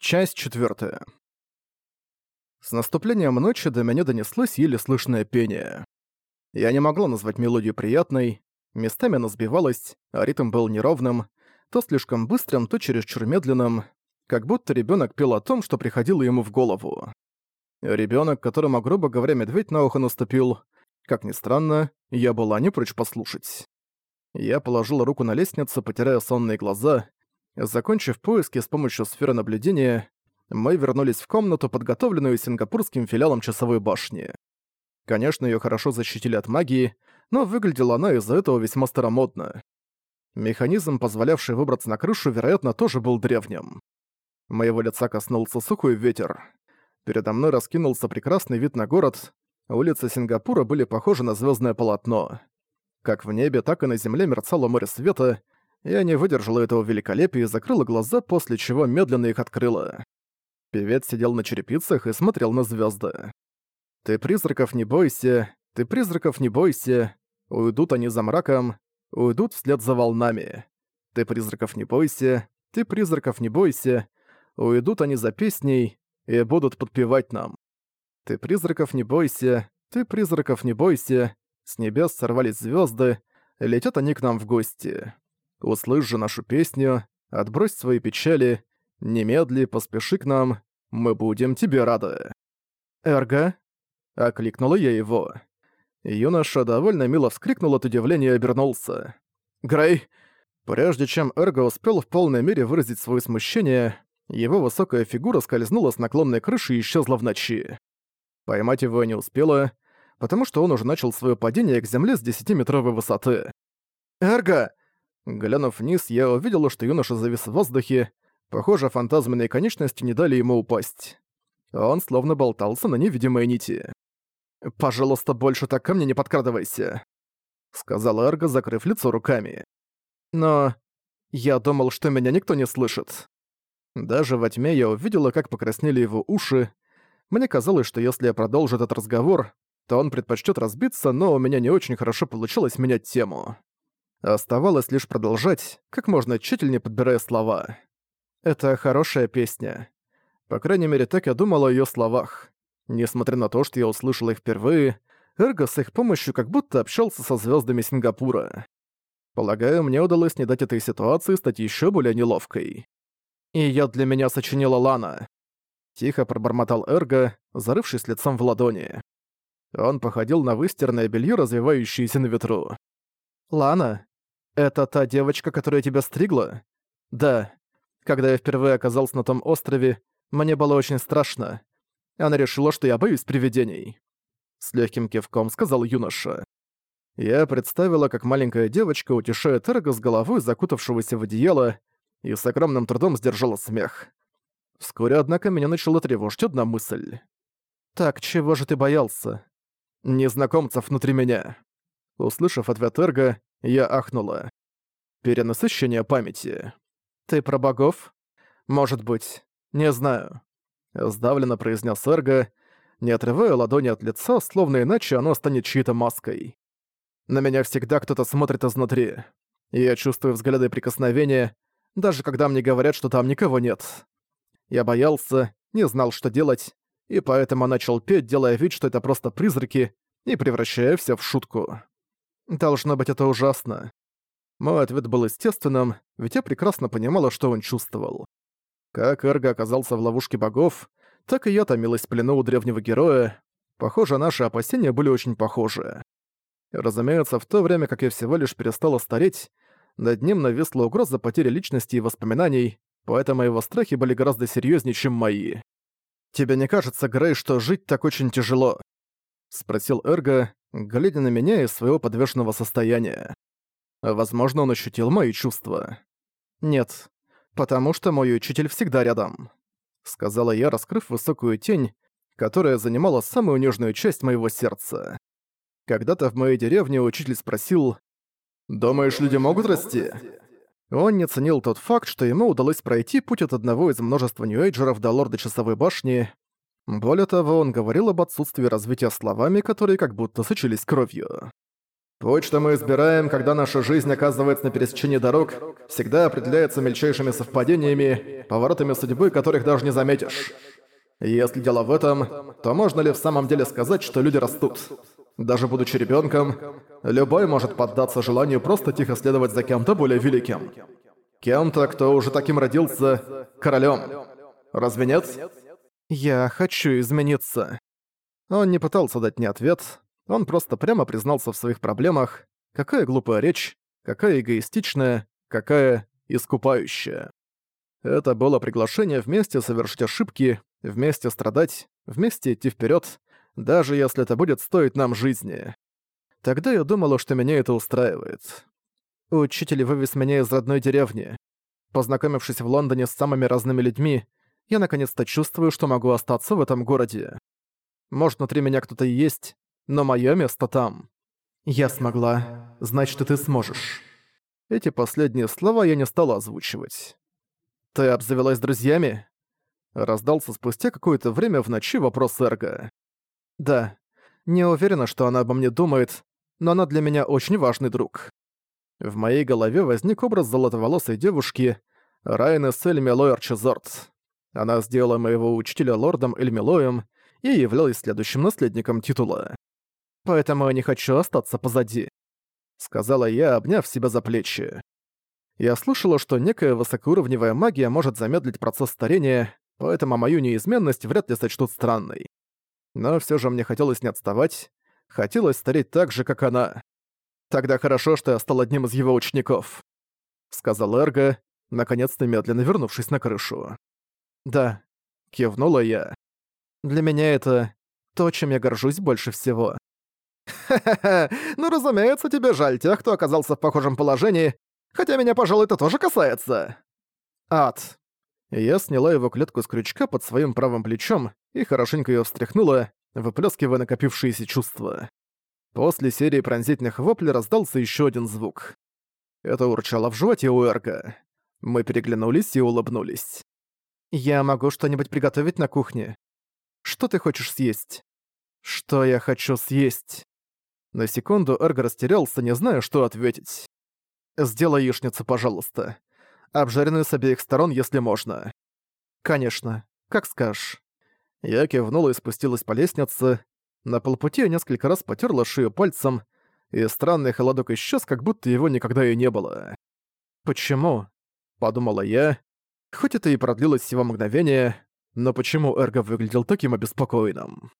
Часть четвертая. С наступлением ночи до меня донеслось еле слышное пение. Я не могла назвать мелодию приятной, местами она сбивалась, а ритм был неровным, то слишком быстрым, то чересчур медленным, как будто ребенок пел о том, что приходило ему в голову. Ребенок, которому, грубо говоря, медведь на ухо наступил, как ни странно, я была не прочь послушать. Я положила руку на лестницу, потеряя сонные глаза, Закончив поиски с помощью сферы наблюдения, мы вернулись в комнату, подготовленную сингапурским филиалом часовой башни. Конечно, её хорошо защитили от магии, но выглядела она из-за этого весьма старомодно. Механизм, позволявший выбраться на крышу, вероятно, тоже был древним. Моего лица коснулся сухой ветер. Передо мной раскинулся прекрасный вид на город. Улицы Сингапура были похожи на звездное полотно. Как в небе, так и на земле мерцало море света, я не выдержала этого великолепия и закрыла глаза, после чего медленно их открыла. Певец сидел на черепицах и смотрел на звезды. «Ты призраков не бойся, ты призраков не бойся, уйдут они за мраком, уйдут вслед за волнами. Ты призраков не бойся, ты призраков не бойся, уйдут они за песней и будут подпевать нам. Ты призраков не бойся, ты призраков не бойся, с небес сорвались звезды, летят они к нам в гости. Услышь же нашу песню, отбрось свои печали, немедли, поспеши к нам, мы будем тебе рады». «Эрго?» — окликнула я его. Юноша довольно мило вскрикнул от удивления и обернулся. «Грей!» Прежде чем Эрго успел в полной мере выразить свое смущение, его высокая фигура скользнула с наклонной крыши и исчезла в ночи. Поймать его не успела, потому что он уже начал свое падение к земле с десятиметровой высоты. «Эрго!» Глянув вниз, я увидела, что юноша завис в воздухе. Похоже, фантазменные конечности не дали ему упасть. Он словно болтался на невидимой нити. «Пожалуйста, больше так ко мне не подкрадывайся», — сказал Эрго, закрыв лицо руками. «Но я думал, что меня никто не слышит». Даже во тьме я увидела, как покраснели его уши. Мне казалось, что если я продолжу этот разговор, то он предпочтет разбиться, но у меня не очень хорошо получилось менять тему. Оставалось лишь продолжать, как можно тщательнее подбирая слова. Это хорошая песня. По крайней мере, так я думал о её словах. Несмотря на то, что я услышал их впервые, Эрго с их помощью как будто общался со звёздами Сингапура. Полагаю, мне удалось не дать этой ситуации стать ещё более неловкой. «И я для меня сочинила Лана», — тихо пробормотал Эрго, зарывшись лицом в ладони. Он походил на выстиранное белье, развивающееся на ветру. «Лана? Это та девочка, которая тебя стригла?» «Да. Когда я впервые оказался на том острове, мне было очень страшно. Она решила, что я боюсь привидений». С легким кивком сказал юноша. Я представила, как маленькая девочка утешает Эрго с головой, закутавшегося в одеяло, и с огромным трудом сдержала смех. Вскоре, однако, меня начала тревожить одна мысль. «Так, чего же ты боялся?» «Незнакомцев внутри меня». Услышав ответ Эрга, я ахнула. Перенасыщение памяти. «Ты про богов?» «Может быть. Не знаю». Сдавленно произнес Эрго, не отрывая ладони от лица, словно иначе оно станет чьей-то маской. На меня всегда кто-то смотрит изнутри. Я чувствую взгляды и прикосновения, даже когда мне говорят, что там никого нет. Я боялся, не знал, что делать, и поэтому начал петь, делая вид, что это просто призраки, и превращая все в шутку. Должно быть, это ужасно. Мой ответ был естественным, ведь я прекрасно понимала, что он чувствовал. Как Эрго оказался в ловушке богов, так и я томилась в плену у древнего героя. Похоже, наши опасения были очень похожи. Разумеется, в то время, как я всего лишь перестала стареть, над ним нависла угроза потери личности и воспоминаний, поэтому его страхи были гораздо серьезнее, чем мои. «Тебе не кажется, Грей, что жить так очень тяжело?» — спросил Эрго, глядя на меня из своего подвешенного состояния. Возможно, он ощутил мои чувства. «Нет, потому что мой учитель всегда рядом», — сказала я, раскрыв высокую тень, которая занимала самую нежную часть моего сердца. Когда-то в моей деревне учитель спросил «Думаешь, люди могут расти?» Он не ценил тот факт, что ему удалось пройти путь от одного из множества ньюэйджеров до лорда Часовой Башни, более того, он говорил об отсутствии развития словами, которые как будто сочились кровью. Путь, что мы избираем, когда наша жизнь оказывается на пересечении дорог, всегда определяется мельчайшими совпадениями, поворотами судьбы, которых даже не заметишь. Если дело в этом, то можно ли в самом деле сказать, что люди растут? Даже будучи ребенком, любой может поддаться желанию просто тихо следовать за кем-то более великим. Кем-то, кто уже таким родился, королем. Разве нет? Я хочу измениться. Он не пытался дать мне ответ, он просто прямо признался в своих проблемах. Какая глупая речь, какая эгоистичная, какая искупающая. Это было приглашение вместе совершить ошибки, вместе страдать, вместе идти вперед, даже если это будет стоить нам жизни. Тогда я думала, что меня это устраивает. Учитель вывез меня из родной деревни. Познакомившись в Лондоне с самыми разными людьми, я наконец-то чувствую, что могу остаться в этом городе. Может, внутри меня кто-то и есть, но моё место там. Я смогла, значит, и ты сможешь. Эти последние слова я не стала озвучивать. «Ты обзавелась друзьями?» Раздался спустя какое-то время в ночи вопрос Эрга. «Да. Не уверена, что она обо мне думает, но она для меня очень важный друг». В моей голове возник образ золотоволосой девушки Райнес Эльмилой Арчезорт. Она сделала моего учителя лордом Эльмилоем и являлась следующим наследником титула поэтому я не хочу остаться позади», — сказала я, обняв себя за плечи. Я слышала, что некая высокоуровневая магия может замедлить процесс старения, поэтому мою неизменность вряд ли сочтут странной. Но все же мне хотелось не отставать, хотелось стареть так же, как она. «Тогда хорошо, что я стал одним из его учеников», — сказал Эрго, наконец-то медленно вернувшись на крышу. «Да», — кивнула я. «Для меня это то, чем я горжусь больше всего». «Ха-ха-ха, ну разумеется, тебе жаль тех, кто оказался в похожем положении, хотя меня, пожалуй, это тоже касается». Ад. Я сняла его клетку с крючка под своим правым плечом и хорошенько ее встряхнула, выплескивая накопившиеся чувства. После серии пронзительных воплей раздался еще один звук. Это урчало в животе у Эрка. Мы переглянулись и улыбнулись. «Я могу что-нибудь приготовить на кухне. Что ты хочешь съесть?» «Что я хочу съесть?» На секунду Эрго растерялся, не зная, что ответить. «Сделай яичницу, пожалуйста. Обжаренную с обеих сторон, если можно». «Конечно. Как скажешь». Я кивнула и спустилась по лестнице. На полпути я несколько раз потерла шею пальцем, и странный холодок исчез, как будто его никогда и не было. «Почему?» — подумала я. Хоть это и продлилось всего мгновение, но почему Эрго выглядел таким обеспокоенным?